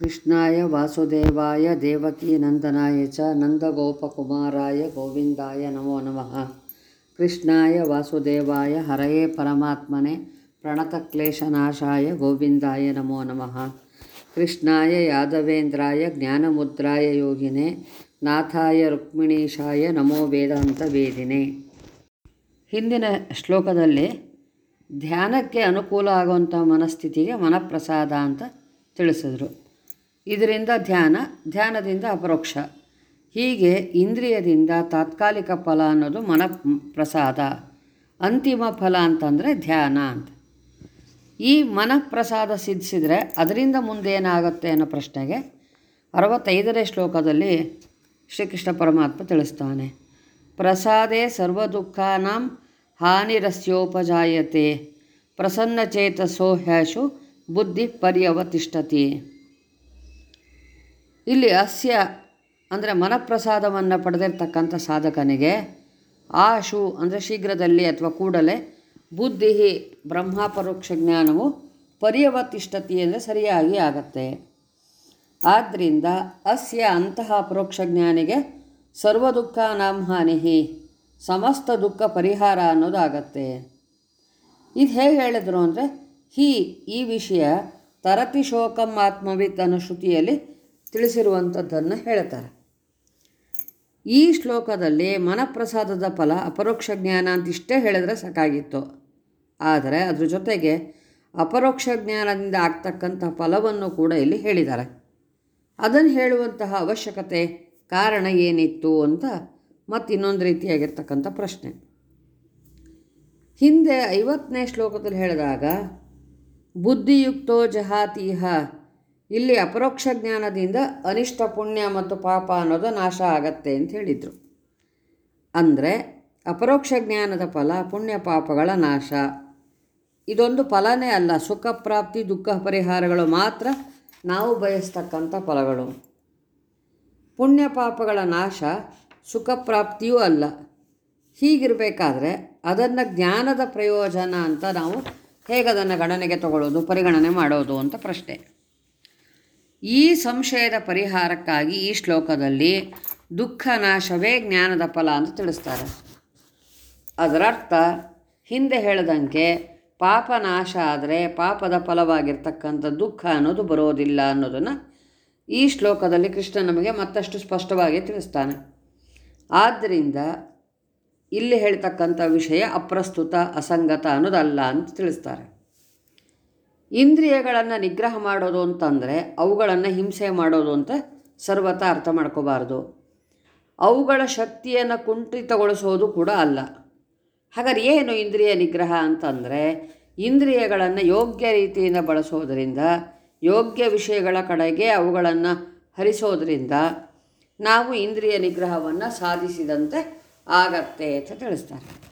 ಕೃಷ್ಣಾಯ ವಾಸುದೇವಾಯ ದೇವಕೀನಂದನಾಯ ಚ ನಂದಗೋಪಕುಮಾರಾಯ ಗೋವಿಂದಾಯ ನಮೋ ನಮಃ. ಕೃಷ್ಣಾಯ ವಾಸುದೇವಾಯ ಹರಯೇ ಪರಮಾತ್ಮನೆ ಪ್ರಣತಕ್ಲೇಶನಾಶಾಯ ಗೋವಿಂದಾಯ ನಮೋ ನಮಃ. ಕೃಷ್ಣಾಯ ಯಾದವೇಂದ್ರಾಯ ಜ್ಞಾನಮುದ್ರಾಯ ಯೋಗಿನೇ ನಾಥಾಯ ರುಕ್ಮಿಣೀಶಾಯ ನಮೋ ವೇದಾಂತ ವೇದಿನೆ. ಹಿಂದಿನ ಶ್ಲೋಕದಲ್ಲಿ ಧ್ಯಾನಕ್ಕೆ ಅನುಕೂಲ ಆಗುವಂಥ ಮನಸ್ಥಿತಿಗೆ ಮನಪ್ರಸಾದ ಅಂತ ತಿಳಿಸಿದ್ರು. ಇದರಿಂದ ಧ್ಯಾನ, ಧ್ಯಾನದಿಂದ ಅಪರೋಕ್ಷ. ಹೀಗೆ ಇಂದ್ರಿಯದಿಂದ ತಾತ್ಕಾಲಿಕ ಫಲ ಅನ್ನೋದು ಮನ ಪ್ರಸಾದ ಅಂತಿಮ ಫಲ ಅಂತಂದರೆ ಧ್ಯಾನ ಅಂತ. ಈ ಮನಃಪ್ರಸಾದ ಸಿದ್ಧಿಸಿದರೆ ಅದರಿಂದ ಮುಂದೇನಾಗುತ್ತೆ ಅನ್ನೋ ಪ್ರಶ್ನೆಗೆ ಅರವತ್ತೈದನೇ ಶ್ಲೋಕದಲ್ಲಿ ಶ್ರೀಕೃಷ್ಣ ಪರಮಾತ್ಮ ತಿಳಿಸ್ತಾನೆ. ಪ್ರಸಾದೇ ಸರ್ವದುಃಖಾನಾಂ ಹಾನಿರಸ್ಯೋಪಜಾಯತೆ. ಪ್ರಸನ್ನಚೇತಸೋ ಹ್ಯಾಶು ಬುದ್ಧಿ ಪರ್ಯವತಿಷ್ಠತಿ. ಇಲ್ಲಿ ಅಸ್ಯ ಅಂದರೆ ಮನಪ್ರಸಾದವನ್ನು ಪಡೆದಿರ್ತಕ್ಕಂಥ ಸಾಧಕನಿಗೆ ಆಶು ಅಂದರೆ ಶೀಘ್ರದಲ್ಲಿ ಅಥವಾ ಕೂಡಲೇ ಬುದ್ಧಿ ಬ್ರಹ್ಮಪರೋಕ್ಷ ಜ್ಞಾನವು ಪರ್ಯವತಿಷ್ಠತಿ ಅಂದರೆ ಸರಿಯಾಗಿ ಆಗತ್ತೆ. ಆದ್ದರಿಂದ ಅಸ್ಯ ಅಂತಹ ಪರೋಕ್ಷ ಜ್ಞಾನಿಗೆ ಸರ್ವ ದುಃಖ ಹಾನಿ ಸಮಸ್ತ ದುಃಖ ಪರಿಹಾರ ಅನ್ನೋದಾಗತ್ತೆ ಇದು ಹೇಗೆ ಹೇಳಿದ್ರು ಅಂದರೆ ಹೀ ಈ ವಿಷಯ ತರತಿ ಶೋಕಂ ಆತ್ಮವಿತ್ ಅನ್ನೋ ಶ್ರುತಿಯಲ್ಲಿ ತಿಳಿಸಿರುವಂಥದ್ದನ್ನು ಹೇಳ್ತಾರೆ. ಈ ಶ್ಲೋಕದಲ್ಲಿ ಮನಪ್ರಸಾದದ ಫಲ ಅಪರೋಕ್ಷ ಜ್ಞಾನ ಅಂತಿಷ್ಟೇ ಹೇಳಿದ್ರೆ ಸಾಕಾಗಿತ್ತು. ಆದರೆ ಅದ್ರ ಜೊತೆಗೆ ಅಪರೋಕ್ಷ ಜ್ಞಾನದಿಂದ ಆಗ್ತಕ್ಕಂಥ ಫಲವನ್ನು ಕೂಡ ಇಲ್ಲಿ ಹೇಳಿದ್ದಾರೆ. ಅದನ್ನು ಹೇಳುವಂತಹ ಅವಶ್ಯಕತೆ ಕಾರಣ ಏನಿತ್ತು ಅಂತ ಮತ್ತು ಇನ್ನೊಂದು ರೀತಿಯಾಗಿರ್ತಕ್ಕಂಥ ಪ್ರಶ್ನೆ. ಹಿಂದೆ ಐವತ್ತನೇ ಶ್ಲೋಕದಲ್ಲಿ ಹೇಳಿದಾಗ, ಬುದ್ಧಿಯುಕ್ತೋ ಜಹಾತೀಹ ಇಲ್ಲಿ ಅಪರೋಕ್ಷ ಜ್ಞಾನದಿಂದ ಅನಿಷ್ಟ, ಪುಣ್ಯ ಮತ್ತು ಪಾಪ ಅನ್ನೋದು ನಾಶ ಆಗತ್ತೆ ಅಂತ ಹೇಳಿದರು. ಅಂದರೆ ಅಪರೋಕ್ಷ ಜ್ಞಾನದ ಫಲ, ಪುಣ್ಯ ಪಾಪಗಳ ನಾಶ. ಇದೊಂದು ಫಲನೇ ಅಲ್ಲ, ಸುಖ, ಪ್ರಾಪ್ತಿ, ದುಃಖ ಪರಿಹಾರಗಳು ಮಾತ್ರ ನಾವು ಬಯಸ್ತಕ್ಕಂಥ ಫಲಗಳು. ಪುಣ್ಯ ಪಾಪಗಳ ನಾಶ ಸುಖ, ಪ್ರಾಪ್ತಿಯೂ ಅಲ್ಲ. ಹೀಗಿರಬೇಕಾದ್ರೆ ಅದನ್ನು ಜ್ಞಾನದ ಪ್ರಯೋಜನ ಅಂತ ನಾವು ಹೇಗೆ ಅದನ್ನು ಗಣನೆಗೆ ತಗೊಳ್ಳೋದು ಪರಿಗಣನೆ ಮಾಡೋದು ಅಂತ ಪ್ರಶ್ನೆ. ಈ ಸಂಶಯದ ಪರಿಹಾರಕ್ಕಾಗಿ ಈ ಶ್ಲೋಕದಲ್ಲಿ ದುಃಖ ನಾಶವೇ ಜ್ಞಾನದ ಫಲ ಅಂತ ತಿಳಿಸ್ತಾರೆ. ಅದರರ್ಥ, ಹಿಂದೆ ಹೇಳದಂಕೆ ಪಾಪ ನಾಶ ಆದರೆ ಪಾಪದ ಫಲವಾಗಿರ್ತಕ್ಕಂಥ ದುಃಖ ಅನ್ನೋದು ಬರೋದಿಲ್ಲ ಅನ್ನೋದನ್ನು ಈ ಶ್ಲೋಕದಲ್ಲಿ ಕೃಷ್ಣ ನಮಗೆ ಮತ್ತಷ್ಟು ಸ್ಪಷ್ಟವಾಗಿ ತಿಳಿಸ್ತಾನೆ. ಆದ್ದರಿಂದ ಇಲ್ಲಿ ಹೇಳ್ತಕ್ಕಂಥ ವಿಷಯ ಅಪ್ರಸ್ತುತ, ಅಸಂಗತ ಅನ್ನೋದಲ್ಲ ಅಂತ ತಿಳಿಸ್ತಾರೆ. ಇಂದ್ರಿಯಗಳನ್ನು ನಿಗ್ರಹ ಮಾಡೋದು ಅಂತಂದರೆ ಅವುಗಳನ್ನು ಹಿಂಸೆ ಮಾಡೋದು ಅಂತ ಸರ್ವತ ಅರ್ಥ ಮಾಡ್ಕೋಬಾರ್ದು. ಅವುಗಳ ಶಕ್ತಿಯನ್ನು ಕುಂಠಿತಗೊಳಿಸೋದು ಕೂಡ ಅಲ್ಲ. ಹಾಗಾದ್ರೆ ಏನು ಇಂದ್ರಿಯ ನಿಗ್ರಹ ಅಂತಂದರೆ ಇಂದ್ರಿಯಗಳನ್ನು ಯೋಗ್ಯ ರೀತಿಯಿಂದ ಬಳಸೋದರಿಂದ, ಯೋಗ್ಯ ವಿಷಯಗಳ ಕಡೆಗೆ ಅವುಗಳನ್ನು ಹರಿಸೋದರಿಂದ ನಾವು ಇಂದ್ರಿಯ ನಿಗ್ರಹವನ್ನು ಸಾಧಿಸಿದಂತೆ ಆಗತ್ತೆ ಅಂತ ತಿಳಿಸ್ತಾರೆ.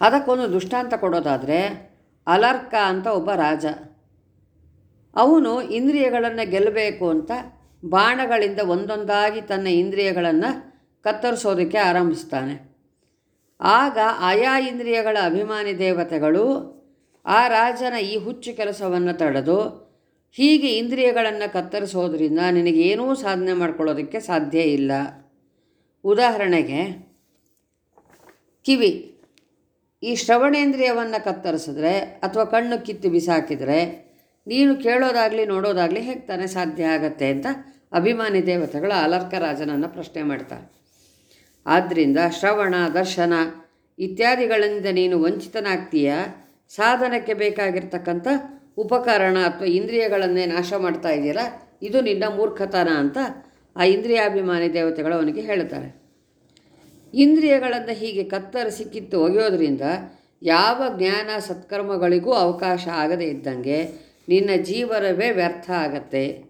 ಅದಕ್ಕೊಂದು ದುಷ್ಟಾಂತ ಕೊಡೋದಾದರೆ ಅಲರ್ಕ ಅಂತ ಒಬ್ಬ ರಾಜ. ಅವನು ಇಂದ್ರಿಯಗಳನ್ನು ಗೆಲ್ಲಬೇಕು ಅಂತ ಬಾಣಗಳಿಂದ ಒಂದೊಂದಾಗಿ ತನ್ನ ಇಂದ್ರಿಯಗಳನ್ನು ಕತ್ತರಿಸೋದಕ್ಕೆ ಆರಂಭಿಸ್ತಾನೆ. ಆಗ ಆಯಾ ಇಂದ್ರಿಯಗಳ ಅಭಿಮಾನಿ ದೇವತೆಗಳು ಆ ರಾಜನ ಈ ಹುಚ್ಚು ಕೆಲಸವನ್ನು ತಡೆದು ಹೀಗೆ ಇಂದ್ರಿಯಗಳನ್ನು ಕತ್ತರಿಸೋದ್ರಿಂದ ನಿನಗೇನೂ ಸಾಧನೆ ಮಾಡ್ಕೊಳ್ಳೋದಕ್ಕೆ ಸಾಧ್ಯ ಇಲ್ಲ. ಉದಾಹರಣೆಗೆ ಕಿವಿ. ಈ ಶ್ರವಣೇಂದ್ರಿಯವನ್ನು ಕತ್ತರಿಸಿದ್ರೆ ಅಥವಾ ಕಣ್ಣು ಕಿತ್ತು ಬಿಸಾಕಿದರೆ, ನೀನು ಕೇಳೋದಾಗಲಿ ನೋಡೋದಾಗಲಿ ಹೇಗೆ ತಾನೇ ಸಾಧ್ಯ ಆಗತ್ತೆ ಅಂತ ಅಭಿಮಾನಿ ದೇವತೆಗಳು ಅಲರ್ಕ ರಾಜನನ್ನು ಪ್ರಶ್ನೆ ಮಾಡ್ತಾರೆ. ಆದ್ದರಿಂದ ಶ್ರವಣ, ದರ್ಶನ ಇತ್ಯಾದಿಗಳಿಂದ ನೀನು ವಂಚಿತನಾಗ್ತೀಯ? ಸಾಧನಕ್ಕೆ ಬೇಕಾಗಿರ್ತಕ್ಕಂಥ ಉಪಕರಣ ಅಥವಾ ಇಂದ್ರಿಯಗಳನ್ನೇ ನಾಶ ಮಾಡ್ತಾ ಇದೆಯಲ್ಲ, ಇದು ನಿನ್ನ ಮೂರ್ಖತನ ಅಂತ ಆ ಇಂದ್ರಿಯಾಭಿಮಾನಿ ದೇವತೆಗಳು ಅವನಿಗೆ ಹೇಳ್ತಾರೆ. ಇಂದ್ರಿಯಗಳನ್ನು ಹೀಗೆ ಕತ್ತರಿಸಿ ಕಿತ್ತು ಒಗೆಯೋದ್ರಿಂದ ಯಾವ ಜ್ಞಾನ ಸತ್ಕರ್ಮಗಳಿಗೂ ಅವಕಾಶ ಆಗದೇ ಇದ್ದಂಗೆ ನಿನ್ನ ಜೀವನವೇ ವ್ಯರ್ಥ ಆಗತ್ತೆ.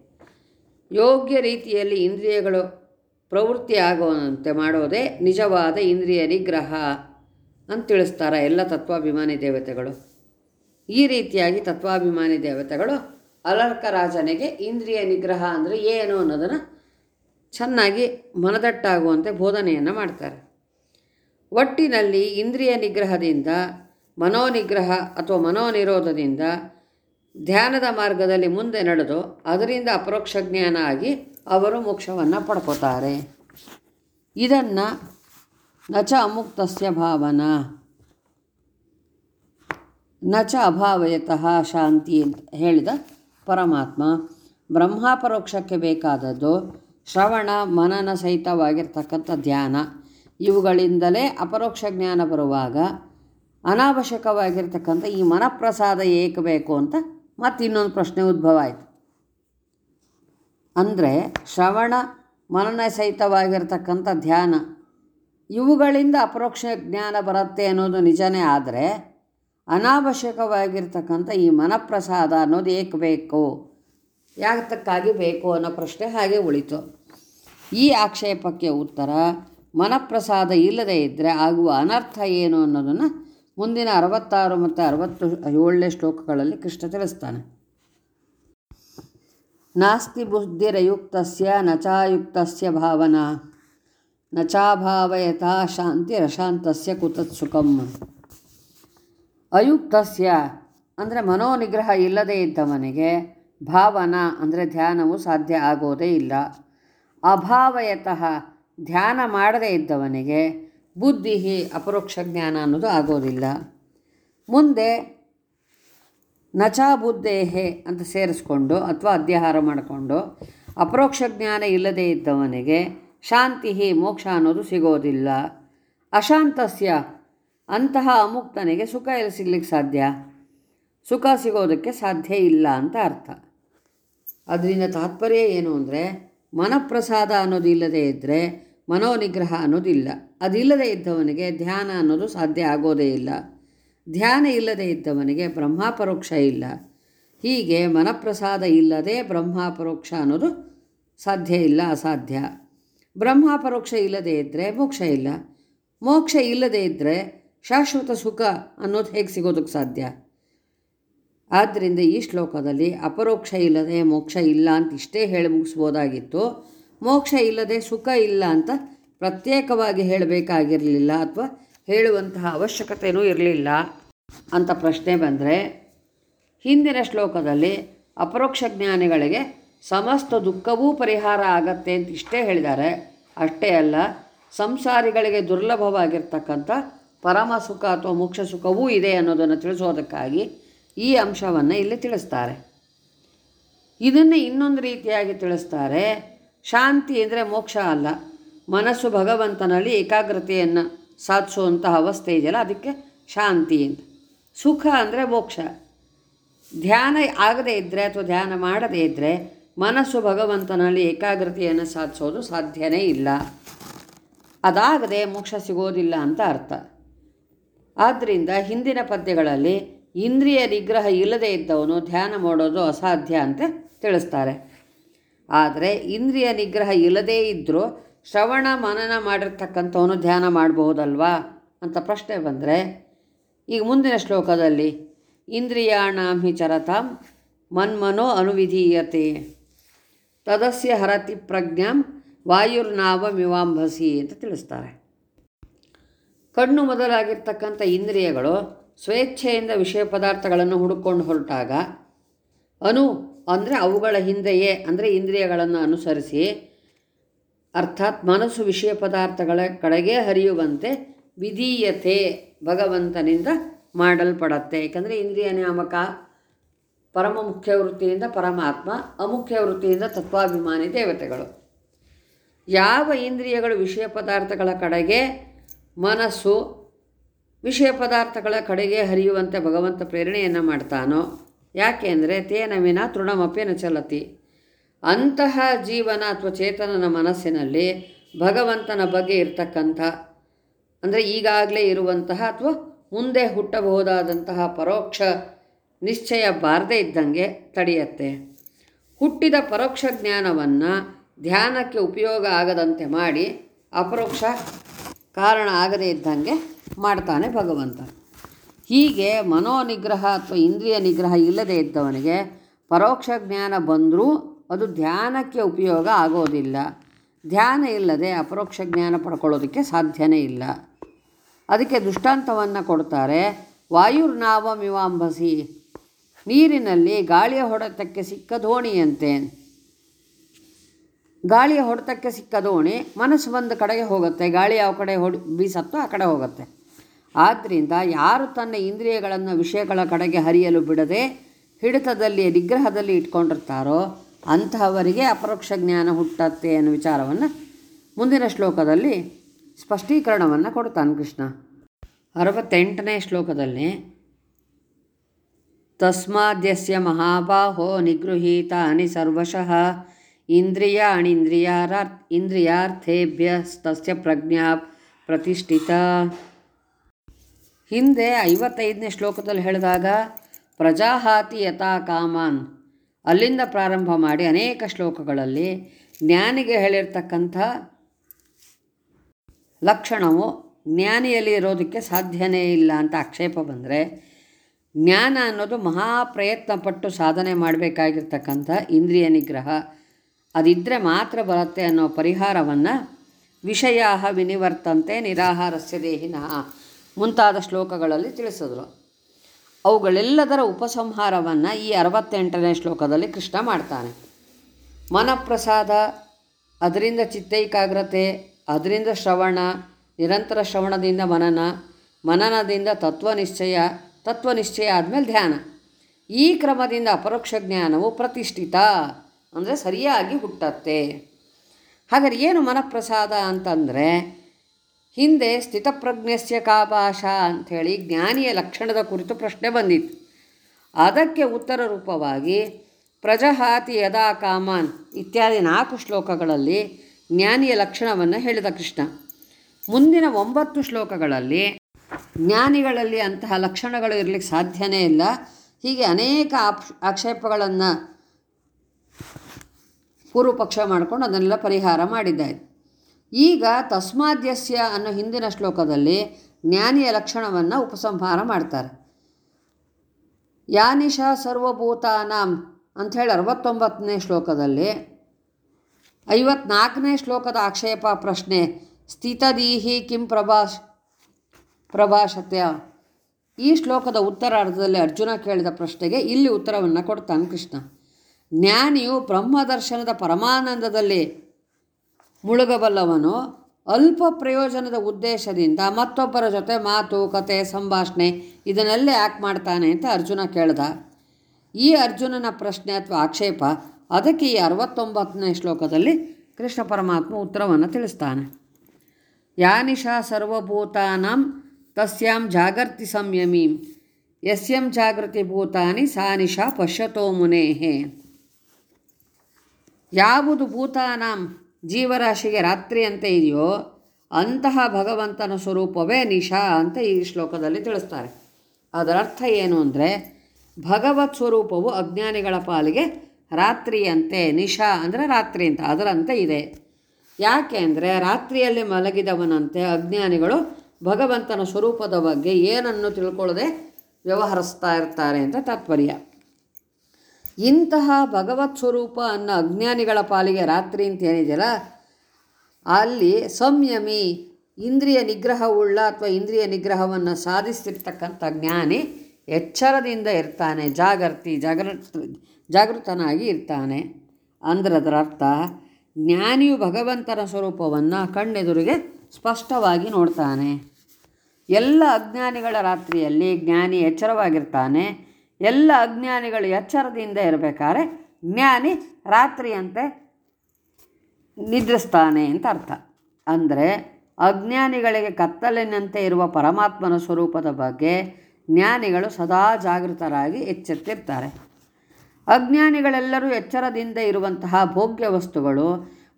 ಯೋಗ್ಯ ರೀತಿಯಲ್ಲಿ ಇಂದ್ರಿಯಗಳು ಪ್ರವೃತ್ತಿ ಆಗುವಂತೆ ಮಾಡೋದೇ ನಿಜವಾದ ಇಂದ್ರಿಯ ನಿಗ್ರಹ ಅಂತ ತಿಳಿಸ್ತಾರೆ ಎಲ್ಲ ತತ್ವಾಭಿಮಾನಿ ದೇವತೆಗಳು. ಈ ರೀತಿಯಾಗಿ ತತ್ವಾಭಿಮಾನಿ ದೇವತೆಗಳು ಅಲರ್ಕ ರಾಜನಿಗೆ ಇಂದ್ರಿಯ ನಿಗ್ರಹ ಅಂದರೆ ಏನು ಅನ್ನೋದನ್ನು ಚೆನ್ನಾಗಿ ಮನದಟ್ಟಾಗುವಂತೆ ಬೋಧನೆಯನ್ನು ಮಾಡ್ತಾರೆ. ಒಟ್ಟಿನಲ್ಲಿ ಇಂದ್ರಿಯ ನಿಗ್ರಹದಿಂದ, ಮನೋನಿಗ್ರಹ ಅಥವಾ ಮನೋನಿರೋಧದಿಂದ ಧ್ಯಾನದ ಮಾರ್ಗದಲ್ಲಿ ಮುಂದೆ ನಡೆದು ಅದರಿಂದ ಅಪರೋಕ್ಷ ಜ್ಞಾನ ಆಗಿ ಅವರು ಮೋಕ್ಷವನ್ನು ಪಡ್ಕೋತಾರೆ. ಇದನ್ನು ನಚ ಅಮುಕ್ತಸ್ಯ ಭಾವನಾ. ನಚ ಅಭಾವಯತಃ ಶಾಂತಿ ಅಂತ ಹೇಳಿದ ಪರಮಾತ್ಮ. ಬ್ರಹ್ಮಾಪರೋಕ್ಷಕ್ಕೆ ಬೇಕಾದದ್ದು ಶ್ರವಣ, ಮನನ ಸಹಿತವಾಗಿರ್ತಕ್ಕಂಥ ಧ್ಯಾನ. ಇವುಗಳಿಂದಲೇ ಅಪರೋಕ್ಷ ಜ್ಞಾನ ಬರುವಾಗ ಅನಾವಶ್ಯಕವಾಗಿರ್ತಕ್ಕಂಥ ಈ ಮನಪ್ರಸಾದ ಏಕೆ ಬೇಕು ಅಂತ ಮತ್ತೆ ಇನ್ನೊಂದು ಪ್ರಶ್ನೆ ಉದ್ಭವ ಆಯಿತು. ಅಂದರೆ ಶ್ರವಣ, ಮನನ ಸಹಿತವಾಗಿರ್ತಕ್ಕಂಥ ಧ್ಯಾನ ಇವುಗಳಿಂದ ಅಪರೋಕ್ಷ ಜ್ಞಾನ ಬರುತ್ತೆ ಅನ್ನೋದು ನಿಜನೇ ಆದರೆ ಅನಾವಶ್ಯಕವಾಗಿರ್ತಕ್ಕಂಥ ಈ ಮನಪ್ರಸಾದ ಅನ್ನೋದು ಏಕೆ ಬೇಕು? ಯಾತಕ್ಕಾಗಿ ಬೇಕು ಅನ್ನೋ ಪ್ರಶ್ನೆ ಹಾಗೆ ಉಳಿತು. ಈ ಆಕ್ಷೇಪಕ್ಕೆ ಉತ್ತರ ಮನಪ್ರಸಾದ ಇಲ್ಲದೇ ಇದ್ದರೆ ಆಗುವ ಅನರ್ಥ ಏನು ಅನ್ನೋದನ್ನು ಮುಂದಿನ ಅರವತ್ತಾರು ಮತ್ತು ಅರವತ್ತು ಏಳನೇ ಶ್ಲೋಕಗಳಲ್ಲಿ ಕೃಷ್ಣ ತಿಳಿಸ್ತಾನೆ. ನಾಸ್ತಿ ಬುದ್ಧಿರಯುಕ್ತಸ್ಯ ನಚಾಯುಕ್ತಸ್ಯ ಭಾವನಾ ನಚಾಭಾವಯತಾ ಶಾಂತಿರಶಾಂತಸ್ಯ ಕುತತ್ ಸುಖಂ. ಅಯುಕ್ತಸ್ಯ ಅಂದರೆ ಮನೋನಿಗ್ರಹ ಇಲ್ಲದೇ ಇದ್ದವನಿಗೆ ಭಾವನಾ ಅಂದರೆ ಧ್ಯಾನವು ಸಾಧ್ಯ ಆಗೋದೇ ಇಲ್ಲ. ಅಭಾವಯತಃ ಧ್ಯಾನ ಮಾಡದೇ ಇದ್ದವನಿಗೆ ಬುದ್ಧಿ ಅಪರೋಕ್ಷ ಜ್ಞಾನ ಅನ್ನೋದು ಆಗೋದಿಲ್ಲ. ಮುಂದೆ ನಚಾ ಬುದ್ಧೇಹೆ ಅಂತ ಸೇರಿಸ್ಕೊಂಡು ಅಥವಾ ಅಧ್ಯಾಹಾರ ಮಾಡಿಕೊಂಡು ಅಪರೋಕ್ಷ ಜ್ಞಾನ ಇಲ್ಲದೇ ಇದ್ದವನಿಗೆ ಶಾಂತಿ, ಮೋಕ್ಷ ಅನ್ನೋದು ಸಿಗೋದಿಲ್ಲ. ಅಶಾಂತಸ್ಯ, ಅಂತಹ ಅಮುಕ್ತನಿಗೆ ಸುಖ ಎಲ್ಲಿ ಸಿಗ್ಲಿಕ್ಕೆ ಸಾಧ್ಯ? ಸುಖ ಸಿಗೋದಕ್ಕೆ ಸಾಧ್ಯ ಇಲ್ಲ ಅಂತ ಅರ್ಥ. ಅದರಿಂದ ತಾತ್ಪರ್ಯ ಏನು ಅಂದರೆ ಮನಪ್ರಸಾದ ಅನ್ನೋದು ಇಲ್ಲದೇ ಇದ್ದರೆ ಮನೋನಿಗ್ರಹ ಅನ್ನೋದಿಲ್ಲ. ಅದಿಲ್ಲದೆ ಇದ್ದವನಿಗೆ ಧ್ಯಾನ ಅನ್ನೋದು ಸಾಧ್ಯ ಆಗೋದೇ ಇಲ್ಲ. ಧ್ಯಾನ ಇಲ್ಲದೆ ಇದ್ದವನಿಗೆ ಬ್ರಹ್ಮಾಪರೋಕ್ಷ ಇಲ್ಲ. ಹೀಗೆ ಮನಪ್ರಸಾದ ಇಲ್ಲದೆ ಬ್ರಹ್ಮಾಪರೋಕ್ಷ ಅನ್ನೋದು ಸಾಧ್ಯ ಇಲ್ಲ, ಅಸಾಧ್ಯ. ಬ್ರಹ್ಮಾಪರೋಕ್ಷ ಇಲ್ಲದೇ ಇದ್ದರೆ ಮೋಕ್ಷ ಇಲ್ಲ. ಮೋಕ್ಷ ಇಲ್ಲದೇ ಇದ್ದರೆ ಶಾಶ್ವತ ಸುಖ ಅನ್ನೋದು ಹೇಗೆ ಸಿಗೋದಕ್ಕೆ ಸಾಧ್ಯ? ಆದ್ದರಿಂದ ಈ ಶ್ಲೋಕದಲ್ಲಿ ಅಪರೋಕ್ಷ ಇಲ್ಲದೆ ಮೋಕ್ಷ ಇಲ್ಲ ಅಂತ ಇಷ್ಟೇ ಹೇಳಿ ಮುಗಿಸ್ಬೋದಾಗಿತ್ತು. ಮೋಕ್ಷ ಇಲ್ಲದೆ ಸುಖ ಇಲ್ಲ ಅಂತ ಪ್ರತ್ಯೇಕವಾಗಿ ಹೇಳಬೇಕಾಗಿರಲಿಲ್ಲ ಅಥವಾ ಹೇಳುವಂತಹ ಅವಶ್ಯಕತೆಯೂ ಇರಲಿಲ್ಲ ಅಂತ ಪ್ರಶ್ನೆ ಬಂದರೆ, ಹಿಂದಿನ ಶ್ಲೋಕದಲ್ಲಿ ಅಪರೋಕ್ಷ ಜ್ಞಾನಿಗಳಿಗೆ ಸಮಸ್ತ ದುಃಖವೂ ಪರಿಹಾರ ಆಗತ್ತೆ ಅಂತ ಇಷ್ಟೇ ಹೇಳಿದ್ದಾರೆ. ಅಷ್ಟೇ ಅಲ್ಲ, ಸಂಸಾರಿಗಳಿಗೆ ದುರ್ಲಭವಾಗಿರ್ತಕ್ಕಂಥ ಪರಮ ಸುಖ ಅಥವಾ ಮೋಕ್ಷ ಸುಖವೂ ಇದೆ ಅನ್ನೋದನ್ನು ತಿಳಿಸೋದಕ್ಕಾಗಿ ಈ ಅಂಶವನ್ನು ಇಲ್ಲಿ ತಿಳಿಸ್ತಾರೆ. ಇದನ್ನು ಇನ್ನೊಂದು ರೀತಿಯಾಗಿ ತಿಳಿಸ್ತಾರೆ ಶಾಂತಿ ಅಂದರೆ ಮೋಕ್ಷ ಅಲ್ಲ. ಮನಸ್ಸು ಭಗವಂತನಲ್ಲಿ ಏಕಾಗ್ರತೆಯನ್ನು ಸಾಧಿಸುವಂತಹ ಅವಸ್ಥೆ ಇದೆಯಲ್ಲ, ಅದಕ್ಕೆ ಶಾಂತಿ ಅಂತ. ಸುಖ ಅಂದರೆ ಮೋಕ್ಷ. ಧ್ಯಾನ ಆಗದೇ ಇದ್ದರೆ ಅಥವಾ ಧ್ಯಾನ ಮಾಡದೇ ಇದ್ದರೆ ಮನಸ್ಸು ಭಗವಂತನಲ್ಲಿ ಏಕಾಗ್ರತೆಯನ್ನು ಸಾಧಿಸೋದು ಸಾಧ್ಯನೇ ಇಲ್ಲ. ಅದಾಗದೆ ಮೋಕ್ಷ ಸಿಗೋದಿಲ್ಲ ಅಂತ ಅರ್ಥ. ಆದ್ದರಿಂದ ಹಿಂದಿನ ಪದ್ಯಗಳಲ್ಲಿ ಇಂದ್ರಿಯ ನಿಗ್ರಹ ಇಲ್ಲದೇ ಇದ್ದವನು ಧ್ಯಾನ ಮಾಡೋದು ಅಸಾಧ್ಯ ಅಂತ ತಿಳಿಸ್ತಾರೆ. ಆದರೆ ಇಂದ್ರಿಯ ನಿಗ್ರಹ ಇಲ್ಲದೇ ಇದ್ದರೂ ಶ್ರವಣ ಮನನ ಮಾಡಿರ್ತಕ್ಕಂಥವನು ಧ್ಯಾನ ಮಾಡಬಹುದಲ್ವಾ ಅಂತ ಪ್ರಶ್ನೆ ಬಂದರೆ ಈಗ ಮುಂದಿನ ಶ್ಲೋಕದಲ್ಲಿ ಇಂದ್ರಿಯಾಣಾಂ ಹಿ ಚರತಾಂ ಮನ್ಮನೋ ಅನುವಿಧೀಯತೆ. ತದಸ್ಯ ಹರತಿ ಪ್ರಜ್ಞಾಂ ವಾಯುರ್ನಾವ ಮಿವಾಂಭಸಿ ಅಂತ ತಿಳಿಸ್ತಾರೆ. ಕಣ್ಣು ಮೊದಲಾಗಿರ್ತಕ್ಕಂಥ ಇಂದ್ರಿಯಗಳು ಸ್ವೇಚ್ಛೆಯಿಂದ ವಿಷಯ ಪದಾರ್ಥಗಳನ್ನು ಹುಡುಕೊಂಡು ಹೊರಟಾಗ ಅನು ಅಂದರೆ ಅವುಗಳ ಹಿಂದೆಯೇ, ಅಂದರೆ ಇಂದ್ರಿಯಗಳನ್ನು ಅನುಸರಿಸಿ, ಅರ್ಥಾತ್ ಮನಸ್ಸು ವಿಷಯ ಪದಾರ್ಥಗಳ ಕಡೆಗೆ ಹರಿಯುವಂತೆ ವಿಧೀಯತೆ ಭಗವಂತನಿಂದ ಮಾಡಲ್ಪಡತ್ತೆ. ಏಕೆಂದರೆ ಇಂದ್ರಿಯ ನ್ಯಾಮಕ ಪರಮ ಮುಖ್ಯ ವೃತ್ತಿಯಿಂದ ಪರಮಾತ್ಮ, ಅಮುಖ್ಯ ವೃತ್ತಿಯಿಂದ ತತ್ವಾಭಿಮಾನಿ ದೇವತೆಗಳು. ಯಾವ ಇಂದ್ರಿಯಗಳು ವಿಷಯ ಪದಾರ್ಥಗಳ ಕಡೆಗೆ, ಮನಸ್ಸು ವಿಷಯ ಪದಾರ್ಥಗಳ ಕಡೆಗೆ ಹರಿಯುವಂತೆ ಭಗವಂತ ಪ್ರೇರಣೆಯನ್ನು ಮಾಡ್ತಾನೋ ಯಾಕೆಂದರೆ ತೇನ ವಿನ ನ ಚಲತಿ. ಅಂತಹ ಜೀವನ ಅಥವಾ ಚೇತನನ ಮನಸ್ಸಿನಲ್ಲಿ ಭಗವಂತನ ಬಗ್ಗೆ ಇರ್ತಕ್ಕಂಥ, ಅಂದರೆ ಈಗಾಗಲೇ ಇರುವಂತಹ ಅಥವಾ ಮುಂದೆ ಹುಟ್ಟಬಹುದಾದಂತಹ ಪರೋಕ್ಷ ನಿಶ್ಚಯ ಬಾರದೇ ಇದ್ದಂಗೆ ತಡೆಯತ್ತೆ. ಹುಟ್ಟಿದ ಪರೋಕ್ಷ ಜ್ಞಾನವನ್ನು ಧ್ಯಾನಕ್ಕೆ ಉಪಯೋಗ ಆಗದಂತೆ ಮಾಡಿ ಅಪರೋಕ್ಷ ಕಾರಣ ಆಗದೇ ಇದ್ದಂಗೆ ಮಾಡ್ತಾನೆ ಭಗವಂತ. ಹೀಗೆ ಮನೋನಿಗ್ರಹ ಅಥವಾ ಇಂದ್ರಿಯ ನಿಗ್ರಹ ಇಲ್ಲದೇ ಇದ್ದವನಿಗೆ ಪರೋಕ್ಷ ಜ್ಞಾನ ಬಂದರೂ ಅದು ಧ್ಯಾನಕ್ಕೆ ಉಪಯೋಗ ಆಗೋದಿಲ್ಲ. ಧ್ಯಾನ ಇಲ್ಲದೆ ಅಪರೋಕ್ಷ ಜ್ಞಾನ ಪಡ್ಕೊಳ್ಳೋದಕ್ಕೆ ಸಾಧ್ಯನೇ ಇಲ್ಲ. ಅದಕ್ಕೆ ದೃಷ್ಟಾಂತವನ್ನು ಕೊಡ್ತಾರೆ ವಾಯುರ್ನಾವ ಮಿವಾಂಬಸಿ ನೀರಿನಲ್ಲಿ ಗಾಳಿಯ ಹೊಡೆತಕ್ಕೆ ಸಿಕ್ಕ ದೋಣಿಯಂತೆ. ಗಾಳಿಯ ಹೊಡೆತಕ್ಕೆ ಸಿಕ್ಕ ದೋಣಿ, ಮನಸ್ಸು ಬಂದು ಕಡೆಗೆ ಹೋಗುತ್ತೆ, ಗಾಳಿ ಯಾವ ಕಡೆ ಹೊಡಿ, ಬೀಸತ್ತೋ ಆ ಕಡೆ ಹೋಗುತ್ತೆ. ಆದ್ದರಿಂದ ಯಾರು ತನ್ನ ಇಂದ್ರಿಯಗಳನ್ನು ವಿಷಯಗಳ ಕಡೆಗೆ ಹರಿಯಲು ಬಿಡದೆ ಹಿಡಿತದಲ್ಲಿ, ನಿಗ್ರಹದಲ್ಲಿ ಇಟ್ಕೊಂಡಿರ್ತಾರೋ ಅಂತಹವರಿಗೆ ಅಪರೋಕ್ಷ ಜ್ಞಾನ ಹುಟ್ಟತ್ತೆ ಅನ್ನೋ ವಿಚಾರವನ್ನು ಮುಂದಿನ ಶ್ಲೋಕದಲ್ಲಿ ಸ್ಪಷ್ಟೀಕರಣವನ್ನು ಕೊಡ್ತಾನೆ ಕೃಷ್ಣ. ಅರವತ್ತೆಂಟನೇ ಶ್ಲೋಕದಲ್ಲಿ, ತಸ್ಮಾದ್ಯಸ್ಯ ಮಹಾಬಾಹೋ ನಿಗೃಹೀತಾನಿ ಸರ್ವಶಃ ಇಂದ್ರಿಯಾಣಿಂದ್ರಿಯಾರ ಇಂದ್ರಿಯಾರ್ಥೇಭ್ಯಸ್ತಸ್ಯ ಪ್ರಜ್ಞಾ ಪ್ರತಿಷ್ಠಿತ. ಹಿಂದೆ ಐವತ್ತೈದನೇ ಶ್ಲೋಕದಲ್ಲಿ ಹೇಳಿದಾಗ, ಪ್ರಜಾಹಾತಿ ಯಥಾ ಕಾಮಾನ್. ಅಲ್ಲಿಂದ ಪ್ರಾರಂಭ ಮಾಡಿ ಅನೇಕ ಶ್ಲೋಕಗಳಲ್ಲಿ ಜ್ಞಾನಿಗೆ ಹೇಳಿರ್ತಕ್ಕಂಥ ಲಕ್ಷಣವು ಜ್ಞಾನಿಯಲ್ಲಿ ಇರೋದಕ್ಕೆ ಸಾಧ್ಯನೇ ಇಲ್ಲ ಅಂತ ಆಕ್ಷೇಪ ಬಂದರೆ, ಜ್ಞಾನ ಅನ್ನೋದು ಮಹಾಪ್ರಯತ್ನ ಪಟ್ಟು ಸಾಧನೆ ಮಾಡಬೇಕಾಗಿರ್ತಕ್ಕಂಥ ಇಂದ್ರಿಯ ನಿಗ್ರಹ. ಅದಿದ್ದರೆ ಮಾತ್ರ ಬರುತ್ತೆ ಅನ್ನೋ ಪರಿಹಾರವನ್ನು ವಿಷಯ ವಿನಿವರ್ತಂತೆ ನಿರಾಹಾರಸ್ಯ ದೇಹಿನಃ. ಮುಂತಾದ ಶ್ಲೋಕಗಳಲ್ಲಿ ತಿಳಿಸಿದ್ರು. ಅವುಗಳೆಲ್ಲದರ ಉಪಸಂಹಾರವನ್ನು ಈ ಅರವತ್ತೆಂಟನೇ ಶ್ಲೋಕದಲ್ಲಿ ಕೃಷ್ಣ ಮಾಡ್ತಾನೆ. ಮನಪ್ರಸಾದ, ಅದರಿಂದ ಚಿತ್ತೈಕಾಗ್ರತೆ ಅದರಿಂದ ಶ್ರವಣ, ನಿರಂತರ ಶ್ರವಣದಿಂದ ಮನನ, ಮನನದಿಂದ ತತ್ವನಿಶ್ಚಯ ತತ್ವನಿಶ್ಚಯ ಆದಮೇಲೆ ಧ್ಯಾನ. ಈ ಕ್ರಮದಿಂದ ಅಪರೋಕ್ಷ ಜ್ಞಾನವು ಪ್ರತಿಷ್ಠಿತ, ಅಂದರೆ ಸರಿಯಾಗಿ ಹುಟ್ಟತ್ತೆ. ಹಾಗಾದ್ರೆ ಏನು ಮನಪ್ರಸಾದ ಅಂತಂದರೆ ಹಿಂದೆ ಸ್ಥಿತಪ್ರಜ್ಞಸ್ಯ ಕಾಭಾಷ ಅಂಥೇಳಿ ಜ್ಞಾನಿಯ ಲಕ್ಷಣದ ಕುರಿತು ಪ್ರಶ್ನೆ ಬಂದಿತ್ತು. ಅದಕ್ಕೆ ಉತ್ತರ ರೂಪವಾಗಿ ಪ್ರಜಹಾತಿ ಯದಾ ಕಾಮಾನ್ ಇತ್ಯಾದಿ ನಾಲ್ಕು ಶ್ಲೋಕಗಳಲ್ಲಿ ಜ್ಞಾನಿಯ ಲಕ್ಷಣವನ್ನು ಹೇಳಿದ ಕೃಷ್ಣ. ಮುಂದಿನ ಒಂಬತ್ತು ಶ್ಲೋಕಗಳಲ್ಲಿ ಜ್ಞಾನಿಗಳಲ್ಲಿ ಅಂತಹ ಲಕ್ಷಣಗಳು ಇರಲಿಕ್ಕೆ ಸಾಧ್ಯನೇ ಇಲ್ಲ. ಹೀಗೆ ಅನೇಕ ಆಕ್ಷೇಪಗಳನ್ನು ಪೂರ್ವಪಕ್ಷ ಮಾಡಿಕೊಂಡು ಅದನ್ನೆಲ್ಲ ಪರಿಹಾರ ಮಾಡಿದ್ದಾಯಿತು. ಈಗ ತಸ್ಮಾದ್ಯಸ್ಯ ಅನ್ನೋ ಹಿಂದಿನ ಶ್ಲೋಕದಲ್ಲಿ ಜ್ಞಾನಿಯ ಲಕ್ಷಣವನ್ನು ಉಪಸಂಹಾರ ಮಾಡ್ತಾರೆ. ಯಾನಿಶ ಸರ್ವಭೂತಾನಾಂ ಅಂಥೇಳಿ ಅರವತ್ತೊಂಬತ್ತನೇ ಶ್ಲೋಕದಲ್ಲಿ ಐವತ್ನಾಲ್ಕನೇ ಶ್ಲೋಕದ ಆಕ್ಷೇಪ ಪ್ರಶ್ನೆ, ಸ್ಥಿತದೀಹಿ ಕಿಂ ಪ್ರಭಾಷ್ ಪ್ರಭಾಷತ್ಯ ಈ ಶ್ಲೋಕದ ಉತ್ತರಾರ್ಧದಲ್ಲಿ ಅರ್ಜುನ ಕೇಳಿದ ಪ್ರಶ್ನೆಗೆ ಇಲ್ಲಿ ಉತ್ತರವನ್ನು ಕೊಡ್ತಾನೆ ಕೃಷ್ಣ. ಜ್ಞಾನಿಯು ಬ್ರಹ್ಮದರ್ಶನದ ಪರಮಾನಂದದಲ್ಲಿ ಮುಳುಗಬಲ್ಲವನು. ಅಲ್ಪ ಪ್ರಯೋಜನದ ಉದ್ದೇಶದಿಂದ ಮತ್ತೊಬ್ಬರ ಜೊತೆ ಮಾತು, ಕತೆ, ಸಂಭಾಷಣೆ ಇದನ್ನೆಲ್ಲೇ ಯಾಕೆ ಮಾಡ್ತಾನೆ ಅಂತ ಅರ್ಜುನ ಕೇಳ್ದ. ಈ ಅರ್ಜುನನ ಪ್ರಶ್ನೆ ಅಥವಾ ಆಕ್ಷೇಪ ಅದಕ್ಕೆ ಈ ಅರವತ್ತೊಂಬತ್ತನೇ ಶ್ಲೋಕದಲ್ಲಿ ಕೃಷ್ಣ ಪರಮಾತ್ಮ ಉತ್ತರವನ್ನು ತಿಳಿಸ್ತಾನೆ. ಯಾನಿಶಾ ಸರ್ವಭೂತಾನಾಂ ತಸ್ಯಾಂ ಜಾಗರ್ತಿ ಸಂಯಮೀಂ. ಯಸ್ಯಂ ಜಾಗೃತಿ ಭೂತಾನಿ ಸಾ ನಿಶಾ ಪಶ್ಯತೋ ಮುನೇಹೇ. ಯಾವುದು ಭೂತಾನಾಂ? ಜೀವರಾಶಿಗೆ ರಾತ್ರಿ ಅಂತ ಇದೆಯೋ, ಅಂತಹ ಭಗವಂತನ ಸ್ವರೂಪವೇ ನಿಶಾ ಅಂತ ಈ ಶ್ಲೋಕದಲ್ಲಿ ತಿಳಿಸ್ತಾರೆ. ಅದರ ಅರ್ಥ ಏನು ಅಂದರೆ, ಭಗವತ್ ಸ್ವರೂಪವು ಅಜ್ಞಾನಿಗಳ ಪಾಲಿಗೆ ರಾತ್ರಿಯಂತೆ ನಿಶಾ ಅಂದರೆ ರಾತ್ರಿ ಅಂತ, ಅದರಂತೆ ಇದೆ. ಯಾಕೆ ಅಂದರೆ, ರಾತ್ರಿಯಲ್ಲಿ ಮಲಗಿದವನಂತೆ ಅಜ್ಞಾನಿಗಳು ಭಗವಂತನ ಸ್ವರೂಪದ ಬಗ್ಗೆ ಏನನ್ನು ತಿಳ್ಕೊಳ್ಳದೆ ವ್ಯವಹರಿಸ್ತಾ ಇರ್ತಾರೆ ಅಂತ ತಾತ್ಪರ್ಯ. ಇಂತಹ ಭಗವತ್ ಸ್ವರೂಪ ಅನ್ನೋ ಅಜ್ಞಾನಿಗಳ ಪಾಲಿಗೆ ರಾತ್ರಿ ಅಂತ ಏನಿದೆಯಲ್ಲ ಅಲ್ಲಿ ಸಂಯಮಿ ಇಂದ್ರಿಯ ನಿಗ್ರಹವುಳ್ಳ ಅಥವಾ ಇಂದ್ರಿಯ ನಿಗ್ರಹವನ್ನು ಸಾಧಿಸ್ತಿರ್ತಕ್ಕಂಥ ಜ್ಞಾನಿ ಎಚ್ಚರದಿಂದ ಇರ್ತಾನೆ, ಜಾಗೃತಿ, ಜಾಗೃತ, ಜಾಗೃತನಾಗಿ ಇರ್ತಾನೆ. ಅಂದ್ರೆ ಅದರ ಅರ್ಥ, ಜ್ಞಾನಿಯು ಭಗವಂತನ ಸ್ವರೂಪವನ್ನು ಕಣ್ಣೆದುರಿಗೆ ಸ್ಪಷ್ಟವಾಗಿ ನೋಡ್ತಾನೆ. ಎಲ್ಲ ಅಜ್ಞಾನಿಗಳ ರಾತ್ರಿಯಲ್ಲಿ ಜ್ಞಾನಿ ಎಚ್ಚರವಾಗಿರ್ತಾನೆ. ಎಲ್ಲ ಅಜ್ಞಾನಿಗಳು ಎಚ್ಚರದಿಂದ ಇರಬೇಕಾದ್ರೆ ಜ್ಞಾನಿ ರಾತ್ರಿಯಂತೆ ನಿದ್ರಿಸ್ತಾನೆ ಅಂತ ಅರ್ಥ. ಅಂದರೆ ಅಜ್ಞಾನಿಗಳಿಗೆ ಕತ್ತಲಿನಂತೆ ಇರುವ ಪರಮಾತ್ಮನ ಸ್ವರೂಪದ ಬಗ್ಗೆ ಜ್ಞಾನಿಗಳು ಸದಾ ಜಾಗೃತರಾಗಿ ಎಚ್ಚೆತ್ತಿರ್ತಾರೆ. ಅಜ್ಞಾನಿಗಳೆಲ್ಲರೂ ಎಚ್ಚರದಿಂದ ಇರುವಂತಹ ಭೋಗ್ಯ ವಸ್ತುಗಳು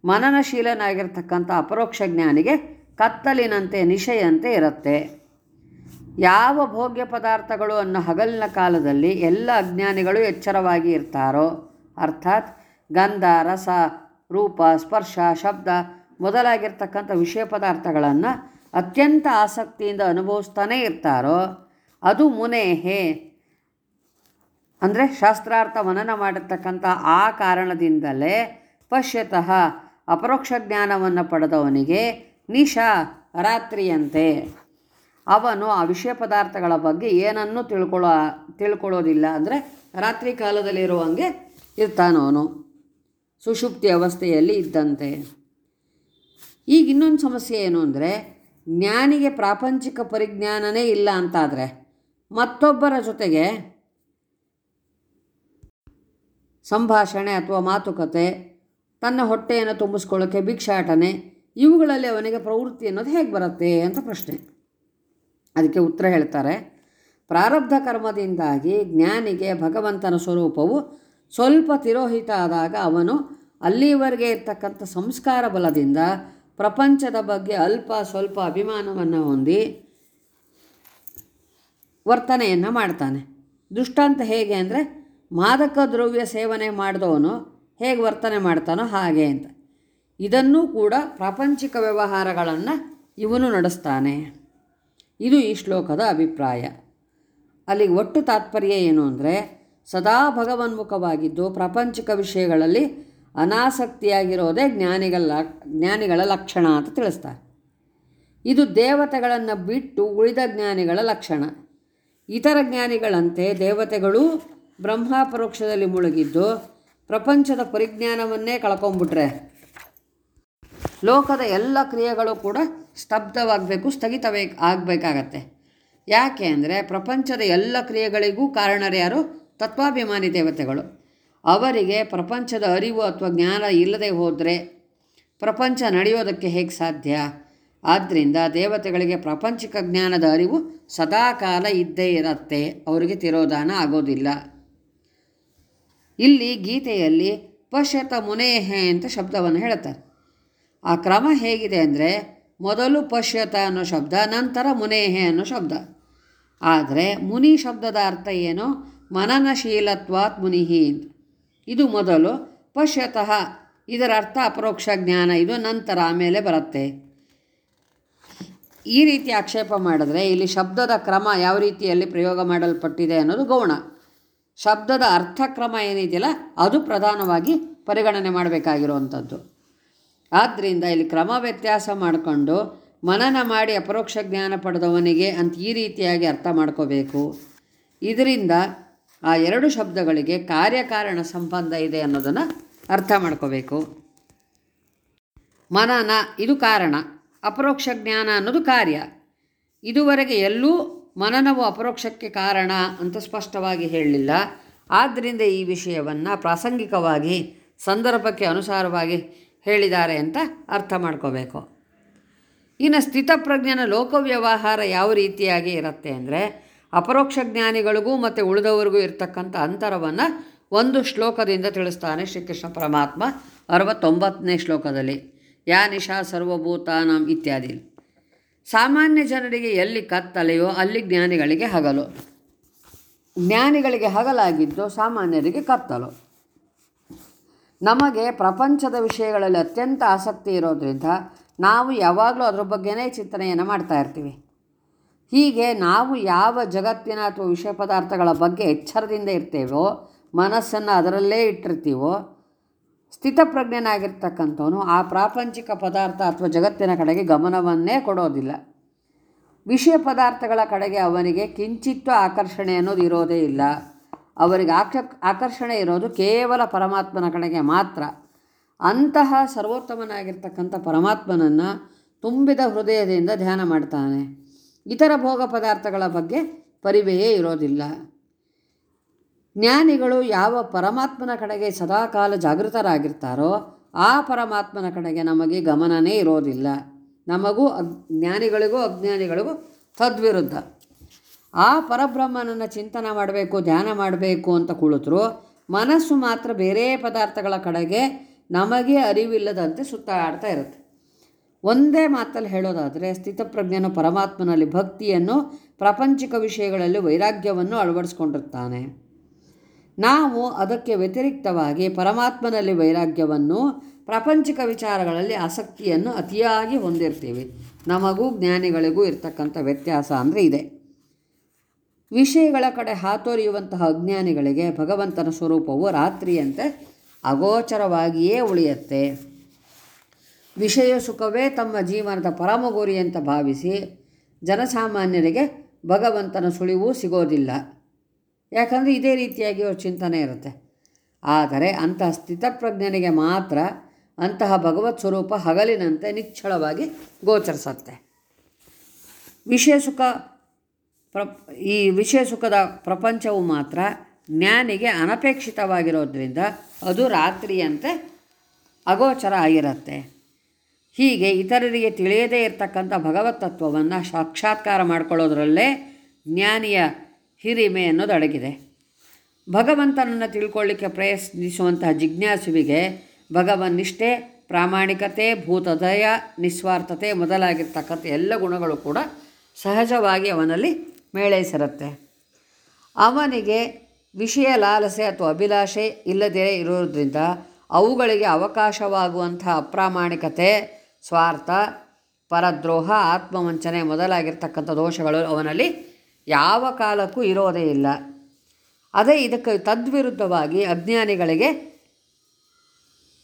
ಮನನಶೀಲನಾಗಿರ್ತಕ್ಕಂಥ ಅಪರೋಕ್ಷ ಜ್ಞಾನಿಗೆ ಕತ್ತಲಿನಂತೆ ನಿಶೆಯಂತೆ ಇರುತ್ತೆ. ಯಾವ ಭೋಗ್ಯ ಪದಾರ್ಥಗಳು ಅನ್ನೋ ಹಗಲಿನ ಕಾಲದಲ್ಲಿ ಎಲ್ಲ ಅಜ್ಞಾನಿಗಳು ಎಚ್ಚರವಾಗಿ ಇರ್ತಾರೋ, ಅರ್ಥಾತ್ ಗಂಧ, ರಸ, ರೂಪ, ಸ್ಪರ್ಶ, ಶಬ್ದ ಮೊದಲಾಗಿರ್ತಕ್ಕಂಥ ವಿಷಯ ಪದಾರ್ಥಗಳನ್ನು ಅತ್ಯಂತ ಆಸಕ್ತಿಯಿಂದ ಅನುಭವಿಸ್ತಾನೇ ಇರ್ತಾರೋ, ಅದು ಮುನೇಹೆ ಅಂದರೆ ಶಾಸ್ತ್ರಾರ್ಥ ಮನನ ಮಾಡಿರ್ತಕ್ಕಂಥ ಆ ಕಾರಣದಿಂದಲೇ ಪಶ್ಯತಃ ಅಪರೋಕ್ಷ ಜ್ಞಾನವನ್ನು ಪಡೆದವನಿಗೆ ನಿಶಾ ರಾತ್ರಿಯಂತೆ. ಅವನು ಆ ವಿಷಯ ಪದಾರ್ಥಗಳ ಬಗ್ಗೆ ಏನನ್ನೂ ತಿಳ್ಕೊಳ್ಳೋ ತಿಳ್ಕೊಳ್ಳೋದಿಲ್ಲ ಅಂದರೆ ರಾತ್ರಿ ಕಾಲದಲ್ಲಿರುವಂಗೆ ಇರ್ತಾನವನು ಸುಷುಪ್ತಿ ಅವಸ್ಥೆಯಲ್ಲಿ ಇದ್ದಂತೆ. ಈಗ ಇನ್ನೊಂದು ಸಮಸ್ಯೆ ಏನು ಅಂದರೆ ಜ್ಞಾನಿಗೆ ಪ್ರಾಪಂಚಿಕ ಪರಿಜ್ಞಾನನೇ ಇಲ್ಲ ಅಂತಾದರೆ ಮತ್ತೊಬ್ಬರ ಜೊತೆಗೆ ಸಂಭಾಷಣೆ ಅಥವಾ ಮಾತುಕತೆ, ತನ್ನ ಹೊಟ್ಟೆಯನ್ನು ತುಂಬಿಸ್ಕೊಳ್ಳೋಕ್ಕೆ ಭಿಕ್ಷಾಟನೆ, ಇವುಗಳಲ್ಲಿ ಅವನಿಗೆ ಪ್ರವೃತ್ತಿ ಅನ್ನೋದು ಹೇಗೆ ಬರುತ್ತೆ ಅಂತ ಪ್ರಶ್ನೆ. ಅದಕ್ಕೆ ಉತ್ತರ ಹೇಳ್ತಾರೆ, ಪ್ರಾರಬ್ಧ ಕರ್ಮದಿಂದಾಗಿ ಜ್ಞಾನಿಗೆ ಭಗವಂತನ ಸ್ವರೂಪವು ಸ್ವಲ್ಪ ತಿರೋಹಿತ ಆದಾಗ ಅವನು ಅಲ್ಲಿವರೆಗೆ ಇರ್ತಕ್ಕಂಥ ಸಂಸ್ಕಾರ ಬಲದಿಂದ ಪ್ರಪಂಚದ ಬಗ್ಗೆ ಅಲ್ಪ ಸ್ವಲ್ಪ ಅಭಿಮಾನವನ್ನು ಹೊಂದಿ ವರ್ತನೆಯನ್ನು ಮಾಡ್ತಾನೆ. ದುಷ್ಟಾಂತ ಹೇಗೆ ಅಂದರೆ, ಮಾದಕ ದ್ರವ್ಯ ಸೇವನೆ ಮಾಡಿದವನು ಹೇಗೆ ವರ್ತನೆ ಮಾಡ್ತಾನೋ ಹಾಗೆ ಅಂತ. ಇದನ್ನೂ ಕೂಡ ಪ್ರಾಪಂಚಿಕ ವ್ಯವಹಾರಗಳನ್ನು ಇವನು ನಡೆಸ್ತಾನೆ. ಇದು ಈ ಶ್ಲೋಕದ ಅಭಿಪ್ರಾಯ. ಅಲ್ಲಿಗೆ ಒಟ್ಟು ತಾತ್ಪರ್ಯ ಏನು ಅಂದರೆ, ಸದಾ ಭಗವನ್ಮುಖವಾಗಿದ್ದು ಪ್ರಾಪಂಚಿಕ ವಿಷಯಗಳಲ್ಲಿ ಅನಾಸಕ್ತಿಯಾಗಿರೋದೇ ಜ್ಞಾನಿಗಳ ಜ್ಞಾನಿಗಳ ಲಕ್ಷಣ ಅಂತ ತಿಳಿಸ್ತಾರೆ. ಇದು ದೇವತೆಗಳನ್ನು ಬಿಟ್ಟು ಉಳಿದ ಜ್ಞಾನಿಗಳ ಲಕ್ಷಣ. ಇತರ ಜ್ಞಾನಿಗಳಂತೆ ದೇವತೆಗಳು ಬ್ರಹ್ಮ ಪರೋಕ್ಷದಲ್ಲಿ ಮುಳುಗಿದ್ದು ಪ್ರಪಂಚದ ಪರಿಜ್ಞಾನವನ್ನೇ ಕಳ್ಕೊಂಬಿಟ್ರೆ ಲೋಕದ ಎಲ್ಲ ಕ್ರಿಯೆಗಳು ಕೂಡ ಸ್ತಬ್ಧವಾಗಬೇಕು, ಸ್ಥಗಿತವೇ ಆಗಬೇಕಾಗತ್ತೆ. ಯಾಕೆ ಅಂದರೆ ಪ್ರಪಂಚದ ಎಲ್ಲ ಕ್ರಿಯೆಗಳಿಗೂ ಕಾರಣರು ಯಾರು? ತತ್ವಾಭಿಮಾನಿ ದೇವತೆಗಳು. ಅವರಿಗೆ ಪ್ರಪಂಚದ ಅರಿವು ಅಥವಾ ಜ್ಞಾನ ಇಲ್ಲದೆ ಹೋದರೆ ಪ್ರಪಂಚ ನಡೆಯೋದಕ್ಕೆ ಹೇಗೆ ಸಾಧ್ಯ? ಆದ್ದರಿಂದ ದೇವತೆಗಳಿಗೆ ಪ್ರಾಪಂಚಿಕ ಜ್ಞಾನದ ಅರಿವು ಸದಾಕಾಲ ಇದ್ದೇ ಇರುತ್ತೆ. ಅವರಿಗೆ ತಿರೋಧಾನ ಆಗೋದಿಲ್ಲ. ಇಲ್ಲಿ ಗೀತೆಯಲ್ಲಿ ಪಶ್ಯತ ಮುನೇಹೆ ಅಂತ ಶಬ್ದವನ್ನು ಹೇಳ್ತಾರೆ ಆ ಕ್ರಮ ಹೇಗಿದೆ ಅಂದರೆ ಮೊದಲು ಪಶ್ಯತ ಅನ್ನೋ ಶಬ್ದ, ನಂತರ ಮುನೇಹೆ ಅನ್ನೋ ಶಬ್ದ. ಆದರೆ ಮುನಿ ಶಬ್ದದ ಅರ್ಥ ಏನು? ಮನನಶೀಲತ್ವಾತ್ ಮುನಿಹಿ ಇದು ಮೊದಲು ಪಶ್ಯತಃ ಇದರ ಅರ್ಥ ಅಪರೋಕ್ಷ ಜ್ಞಾನ. ಇದು ನಂತರ ಆಮೇಲೆ ಬರುತ್ತೆ. ಈ ರೀತಿ ಆಕ್ಷೇಪ ಮಾಡಿದ್ರೆ ಇಲ್ಲಿ ಶಬ್ದದ ಕ್ರಮ ಯಾವ ರೀತಿಯಲ್ಲಿ ಪ್ರಯೋಗ ಮಾಡಲ್ಪಟ್ಟಿದೆ ಅನ್ನೋದು ಗೌಣ. ಶಬ್ದದ ಅರ್ಥಕ್ರಮ ಏನಿದೆಯಲ್ಲ, ಅದು ಪ್ರಧಾನವಾಗಿ ಪರಿಗಣನೆ ಮಾಡಬೇಕಾಗಿರುವಂಥದ್ದು. ಆದ್ದರಿಂದ ಇಲ್ಲಿ ಕ್ರಮ ವ್ಯತ್ಯಾಸ ಮಾಡಿಕೊಂಡು ಮನನ ಮಾಡಿ ಅಪರೋಕ್ಷ ಜ್ಞಾನ ಪಡೆದವನಿಗೆ ಅಂತ ಈ ರೀತಿಯಾಗಿ ಅರ್ಥ ಮಾಡ್ಕೋಬೇಕು. ಇದರಿಂದ ಆ ಎರಡು ಶಬ್ದಗಳಿಗೆ ಕಾರ್ಯಕಾರಣ ಸಂಬಂಧ ಇದೆ ಅನ್ನೋದನ್ನು ಅರ್ಥ ಮಾಡ್ಕೋಬೇಕು. ಮನನ, ಇದು ಕಾರಣ. ಅಪರೋಕ್ಷ ಜ್ಞಾನ ಅನ್ನೋದು ಕಾರ್ಯ. ಇದುವರೆಗೆ ಎಲ್ಲೂ ಮನನವು ಅಪರೋಕ್ಷಕ್ಕೆ ಕಾರಣ ಅಂತ ಸ್ಪಷ್ಟವಾಗಿ ಹೇಳಲಿಲ್ಲ. ಆದ್ದರಿಂದ ಈ ವಿಷಯವನ್ನು ಪ್ರಾಸಂಗಿಕವಾಗಿ, ಸಂದರ್ಭಕ್ಕೆ ಅನುಸಾರವಾಗಿ ಹೇಳಿದ್ದಾರೆ ಅಂತ ಅರ್ಥ ಮಾಡ್ಕೋಬೇಕು. ಇನ್ನು ಸ್ಥಿತಪ್ರಜ್ಞನ ಲೋಕವ್ಯವಹಾರ ಯಾವ ರೀತಿಯಾಗಿ ಇರುತ್ತೆ ಅಂದರೆ ಅಪರೋಕ್ಷ ಜ್ಞಾನಿಗಳಿಗೂ ಮತ್ತು ಉಳಿದವರಿಗೂ ಇರತಕ್ಕಂಥ ಅಂತರವನ್ನು ಒಂದು ಶ್ಲೋಕದಿಂದ ತಿಳಿಸ್ತಾನೆ ಶ್ರೀಕೃಷ್ಣ ಪರಮಾತ್ಮ ಅರವತ್ತೊಂಬತ್ತನೇ ಶ್ಲೋಕದಲ್ಲಿ, ಯಾ ನಿಶಾ ಸರ್ವಭೂತಾನಾಂ ಇತ್ಯಾದಿ. ಸಾಮಾನ್ಯ ಜನರಿಗೆ ಎಲ್ಲಿ ಕತ್ತಲೆಯೋ ಅಲ್ಲಿ ಜ್ಞಾನಿಗಳಿಗೆ ಹಗಲು. ಜ್ಞಾನಿಗಳಿಗೆ ಹಗಲಾಗಿದ್ದು ಸಾಮಾನ್ಯರಿಗೆ ಕತ್ತಲು. ನಮಗೆ ಪ್ರಪಂಚದ ವಿಷಯಗಳಲ್ಲಿ ಅತ್ಯಂತ ಆಸಕ್ತಿ ಇರೋದರಿಂದ ನಾವು ಯಾವಾಗಲೂ ಅದ್ರ ಬಗ್ಗೆನೇ ಚಿಂತನೆಯನ್ನು ಮಾಡ್ತಾ ಇರ್ತೀವಿ. ಹೀಗೆ ನಾವು ಯಾವ ಜಗತ್ತಿನ ಅಥವಾ ವಿಷಯ ಪದಾರ್ಥಗಳ ಬಗ್ಗೆ ಎಚ್ಚರದಿಂದ ಇರ್ತೇವೋ, ಮನಸ್ಸನ್ನು ಅದರಲ್ಲೇ ಇಟ್ಟಿರ್ತೀವೋ, ಸ್ಥಿತಪ್ರಜ್ಞನಾಗಿರ್ತಕ್ಕಂಥವನು ಆ ಪ್ರಾಪಂಚಿಕ ಪದಾರ್ಥ ಅಥವಾ ಜಗತ್ತಿನ ಕಡೆಗೆ ಗಮನವನ್ನೇ ಕೊಡೋದಿಲ್ಲ. ವಿಷಯ ಪದಾರ್ಥಗಳ ಕಡೆಗೆ ಅವನಿಗೆ ಕಿಂಚಿತ್ತು ಆಕರ್ಷಣೆ ಅನ್ನೋದು ಇರೋದೇ ಇಲ್ಲ. ಅವರಿಗೆ ಆಕ್ಷ ಆಕರ್ಷಣೆ ಇರೋದು ಕೇವಲ ಪರಮಾತ್ಮನ ಕಡೆಗೆ ಮಾತ್ರ. ಅಂತಹ ಸರ್ವೋತ್ತಮನಾಗಿರ್ತಕ್ಕಂಥ ಪರಮಾತ್ಮನನ್ನು ತುಂಬಿದ ಹೃದಯದಿಂದ ಧ್ಯಾನ ಮಾಡ್ತಾನೆ. ಇತರ ಭೋಗ ಪದಾರ್ಥಗಳ ಬಗ್ಗೆ ಪರಿವೆಯೇ ಇರೋದಿಲ್ಲ. ಜ್ಞಾನಿಗಳು ಯಾವ ಪರಮಾತ್ಮನ ಕಡೆಗೆ ಸದಾಕಾಲ ಜಾಗೃತರಾಗಿರ್ತಾರೋ ಆ ಪರಮಾತ್ಮನ ಕಡೆಗೆ ನಮಗೆ ಗಮನನೇ ಇರೋದಿಲ್ಲ. ನಮಗೂ ಅಗ್, ಜ್ಞಾನಿಗಳಿಗೂ ಅಜ್ಞಾನಿಗಳಿಗೂ ತದ್ವಿರುದ್ಧ. ಆ ಪರಬ್ರಹ್ಮನನ್ನು ಚಿಂತನೆ ಮಾಡಬೇಕು, ಧ್ಯಾನ ಮಾಡಬೇಕು ಅಂತ ಕುಳಿತರು, ಮನಸ್ಸು ಮಾತ್ರ ಬೇರೆ ಪದಾರ್ಥಗಳ ಕಡೆಗೆ ನಮಗೆ ಅರಿವಿಲ್ಲದಂತೆ ಸುತ್ತಾಡ್ತಾ ಇರುತ್ತೆ. ಒಂದೇ ಮಾತಲ್ಲಿ ಹೇಳೋದಾದರೆ, ಸ್ಥಿತಪ್ರಜ್ಞನು ಪರಮಾತ್ಮನಲ್ಲಿ ಭಕ್ತಿಯನ್ನು ಪ್ರಾಪಂಚಿಕ ವಿಷಯಗಳಲ್ಲಿ ವೈರಾಗ್ಯವನ್ನು ಅಳವಡಿಸ್ಕೊಂಡಿರ್ತಾನೆ. ನಾವು ಅದಕ್ಕೆ ವ್ಯತಿರಿಕ್ತವಾಗಿ ಪರಮಾತ್ಮನಲ್ಲಿ ವೈರಾಗ್ಯವನ್ನು ಪ್ರಾಪಂಚಿಕ ವಿಚಾರಗಳಲ್ಲಿ ಆಸಕ್ತಿಯನ್ನು ಅತಿಯಾಗಿ ಹೊಂದಿರ್ತೀವಿ. ನಮಗೂ ಜ್ಞಾನಿಗಳಿಗೂ ಇರ್ತಕ್ಕಂಥ ವ್ಯತ್ಯಾಸ ಅಂದರೆ ಇದೆ. ವಿಷಯಗಳ ಕಡೆ ಹಾತೊರೆಯುವಂತಹ ಅಜ್ಞಾನಿಗಳಿಗೆ ಭಗವಂತನ ಸ್ವರೂಪವು ರಾತ್ರಿಯಂತೆ ಅಗೋಚರವಾಗಿಯೇ ಉಳಿಯುತ್ತೆ. ವಿಷಯ ಸುಖವೇ ತಮ್ಮ ಜೀವನದ ಪರಮ ಗುರಿ ಅಂತ ಭಾವಿಸಿ ಜನಸಾಮಾನ್ಯರಿಗೆ ಭಗವಂತನ ಸುಳಿವು ಸಿಗೋದಿಲ್ಲ. ಯಾಕಂದರೆ ಇದೇ ರೀತಿಯಾಗಿ ಅವ್ರ ಚಿಂತನೆ ಇರುತ್ತೆ. ಆದರೆ ಅಂತಹ ಸ್ಥಿತಪ್ರಜ್ಞನಿಗೆ ಮಾತ್ರ ಅಂತಹ ಭಗವತ್ ಸ್ವರೂಪ ಹಗಲಿನಂತೆ ನಿಚ್ಚಳವಾಗಿ ಗೋಚರಿಸತ್ತೆ. ವಿಷಯ ಸುಖ ಪ್ರ ಈ ವಿಷಯ ಸುಖದ ಪ್ರಪಂಚವು ಮಾತ್ರ ಜ್ಞಾನಿಗೆ ಅನಪೇಕ್ಷಿತವಾಗಿರೋದ್ರಿಂದ ಅದು ರಾತ್ರಿಯಂತೆ ಅಗೋಚರ ಆಗಿರುತ್ತೆ. ಹೀಗೆ ಇತರರಿಗೆ ತಿಳಿಯದೇ ಇರತಕ್ಕಂಥ ಭಗವತ್ ತತ್ವವನ್ನು ಸಾಕ್ಷಾತ್ಕಾರ ಮಾಡಿಕೊಳ್ಳೋದ್ರಲ್ಲೇ ಜ್ಞಾನಿಯ ಹಿರಿಮೆ ಅನ್ನೋದು ಅಡಗಿದೆ. ಭಗವಂತನನ್ನು ತಿಳ್ಕೊಳ್ಳಿಕ್ಕೆ ಪ್ರಯತ್ನಿಸುವಂತಹ ಜಿಜ್ಞಾಸುವಿಗೆ ಭಗವನ್ನಿಷ್ಠೆ ಪ್ರಾಮಾಣಿಕತೆ, ಭೂತದಯ, ನಿಸ್ವಾರ್ಥತೆ ಮೊದಲಾಗಿರ್ತಕ್ಕಂಥ ಎಲ್ಲ ಗುಣಗಳು ಕೂಡ ಸಹಜವಾಗಿ ಅವನಲ್ಲಿ ಮೇಳೈಸಿರುತ್ತೆ ಅವನಿಗೆ ವಿಷಯ ಲಾಲಸೆ ಅಥವಾ ಅಭಿಲಾಷೆ ಇಲ್ಲದೇ ಇರೋದ್ರಿಂದ ಅವುಗಳಿಗೆ ಅವಕಾಶವಾಗುವಂಥ ಅಪ್ರಾಮಾಣಿಕತೆ, ಸ್ವಾರ್ಥ, ಪರದ್ರೋಹ, ಆತ್ಮವಂಚನೆ ಮೊದಲಾಗಿರ್ತಕ್ಕಂಥ ದೋಷಗಳು ಅವನಲ್ಲಿ ಯಾವ ಕಾಲಕ್ಕೂ ಇರೋದೇ ಇಲ್ಲ. ಅದೇ ಇದಕ್ಕೆ ತದ್ವಿರುದ್ಧವಾಗಿ ಅಜ್ಞಾನಿಗಳಿಗೆ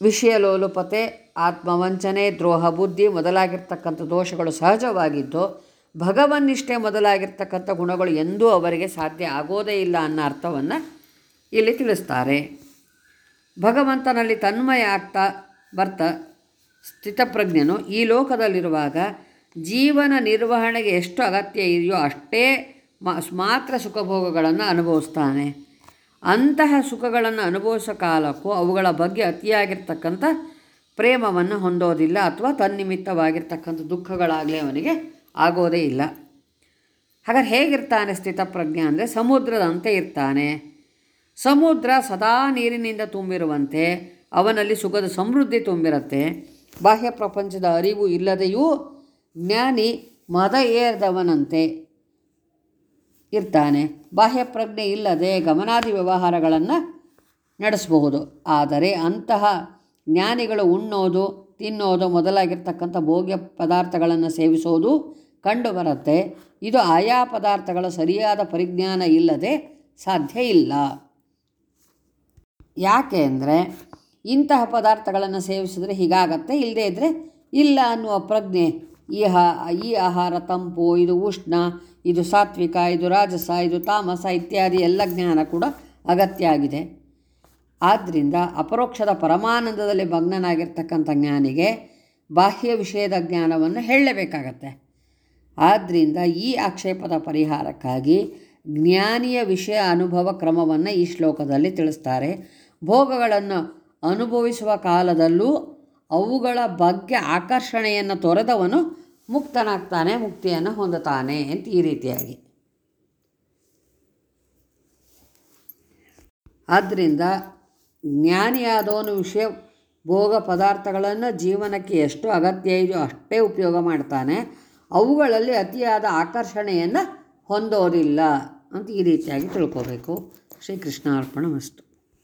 ವಿಷಯ ಲೋಲುಪತೆ, ಆತ್ಮವಂಚನೆ, ದ್ರೋಹ, ಬುದ್ಧಿ ಮೊದಲಾಗಿರ್ತಕ್ಕಂಥ ದೋಷಗಳು ಸಹಜವಾಗಿದ್ದು ಭಗವನ್ನಿಷ್ಠೆ ಮೊದಲಾಗಿರ್ತಕ್ಕಂಥ ಗುಣಗಳು ಎಂದೂ ಅವರಿಗೆ ಸಾಧ್ಯ ಆಗೋದೇ ಇಲ್ಲ ಅನ್ನೋ ಅರ್ಥವನ್ನು ಇಲ್ಲಿ ತಿಳಿಸ್ತಾರೆ. ಭಗವಂತನಲ್ಲಿ ತನ್ಮಯ ಆಗ್ತಾ ಬರ್ತ ಸ್ಥಿತಪ್ರಜ್ಞನು ಈ ಲೋಕದಲ್ಲಿರುವಾಗ ಜೀವನ ನಿರ್ವಹಣೆಗೆ ಎಷ್ಟು ಅಗತ್ಯ ಇದೆಯೋ ಅಷ್ಟೇ ಮಾತ್ರ ಸುಖಭೋಗಗಳನ್ನು ಅನುಭವಿಸ್ತಾನೆ. ಅಂತಹ ಸುಖಗಳನ್ನು ಅನುಭವಿಸೋ ಕಾಲಕ್ಕೂ ಅವುಗಳ ಬಗ್ಗೆ ಅತಿಯಾಗಿರ್ತಕ್ಕಂಥ ಪ್ರೇಮವನ್ನು ಹೊಂದೋದಿಲ್ಲ ಅಥವಾ ತನ್ನಿಮಿತ್ತವಾಗಿರ್ತಕ್ಕಂಥ ದುಃಖಗಳಾಗಲಿ ಅವನಿಗೆ ಆಗೋದೇ ಇಲ್ಲ. ಹಾಗಾದ್ರೆ ಹೇಗಿರ್ತಾನೆ ಸ್ಥಿತಪ್ರಜ್ಞ ಅಂದರೆ ಸಮುದ್ರದಂತೆ ಇರ್ತಾನೆ. ಸಮುದ್ರ ಸದಾ ನೀರಿನಿಂದ ತುಂಬಿರುವಂತೆ, ಅವನಲ್ಲಿ ಸುಖದ ಸಮೃದ್ಧಿ ತುಂಬಿರುತ್ತೆ. ಬಾಹ್ಯ ಪ್ರಪಂಚದ ಅರಿವು ಇಲ್ಲದೆಯೂ ಜ್ಞಾನಿ ಮದ ಏರ್ದವನಂತೆ ಇರ್ತಾನೆ. ಬಾಹ್ಯ ಪ್ರಜ್ಞೆ ಇಲ್ಲದೆ ಗಮನಾದಿ ವ್ಯವಹಾರಗಳನ್ನು ನಡೆಸಬಹುದು. ಆದರೆ ಅಂತಹ ಜ್ಞಾನಿಗಳು ಉಣ್ಣೋದು, ತಿನ್ನೋದು ಮೊದಲಾಗಿರ್ತಕ್ಕಂಥ ಭೋಗ್ಯ ಪದಾರ್ಥಗಳನ್ನು ಸೇವಿಸೋದು ಕಂಡುಬರುತ್ತೆ ಇದು ಆಯಾ ಪದಾರ್ಥಗಳ ಸರಿಯಾದ ಪರಿಜ್ಞಾನ ಇಲ್ಲದೆ ಸಾಧ್ಯ ಇಲ್ಲ. ಯಾಕೆ ಅಂದರೆ ಇಂತಹ ಪದಾರ್ಥಗಳನ್ನು ಸೇವಿಸಿದ್ರೆ ಹೀಗಾಗತ್ತೆ ಇಲ್ಲದೇ ಇದ್ದರೆ ಇಲ್ಲ ಅನ್ನುವ ಪ್ರಜ್ಞೆ. ಈ ಈ ಆಹಾರ, ತಂಪು, ಇದು ಉಷ್ಣ, ಇದು ಸಾತ್ವಿಕ, ಇದು ರಾಜಸ, ಇದು ತಾಮಸ ಇತ್ಯಾದಿ ಎಲ್ಲ ಜ್ಞಾನ ಕೂಡ ಅಗತ್ಯ ಆಗಿದೆ. ಆದ್ದರಿಂದ ಅಪರೋಕ್ಷದ ಪರಮಾನಂದದಲ್ಲಿ ಭಗ್ನನಾಗಿರ್ತಕ್ಕಂಥ ಜ್ಞಾನಿಗೆ ಬಾಹ್ಯ ವಿಷಯದ ಜ್ಞಾನವನ್ನು ಹೇಳಲೇಬೇಕಾಗತ್ತೆ. ಆದ್ದರಿಂದ ಈ ಆಕ್ಷೇಪದ ಪರಿಹಾರಕ್ಕಾಗಿ ಜ್ಞಾನಿಯ ವಿಷಯ ಅನುಭವ ಕ್ರಮವನ್ನು ಈ ಶ್ಲೋಕದಲ್ಲಿ ತಿಳಿಸ್ತಾರೆ. ಭೋಗಗಳನ್ನು ಅನುಭವಿಸುವ ಕಾಲದಲ್ಲೂ ಅವುಗಳ ಬಗ್ಗೆ ಆಕರ್ಷಣೆಯನ್ನು ತೊರೆದವನು ಮುಕ್ತನಾಗ್ತಾನೆ, ಮುಕ್ತಿಯನ್ನು ಹೊಂದುತ್ತಾನೆ ಅಂತ ಈ ರೀತಿಯಾಗಿ. ಆದ್ದರಿಂದ ಜ್ಞಾನಿಯಾದವನು ವಿಷಯ ಭೋಗ ಪದಾರ್ಥಗಳನ್ನು ಜೀವನಕ್ಕೆ ಎಷ್ಟು ಅಗತ್ಯ ಇದೆಯೋ ಅಷ್ಟೇ ಉಪಯೋಗ ಮಾಡ್ತಾನೆ. ಅವುಗಳಲ್ಲಿ ಅತಿಯಾದ ಆಕರ್ಷಣೆಯನ್ನು ಹೊಂದೋದಿಲ್ಲ ಅಂತ ಈ ರೀತಿಯಾಗಿ ತಿಳ್ಕೋಬೇಕು. ಶ್ರೀಕೃಷ್ಣ ಅರ್ಪಣ ಮಸ್ತು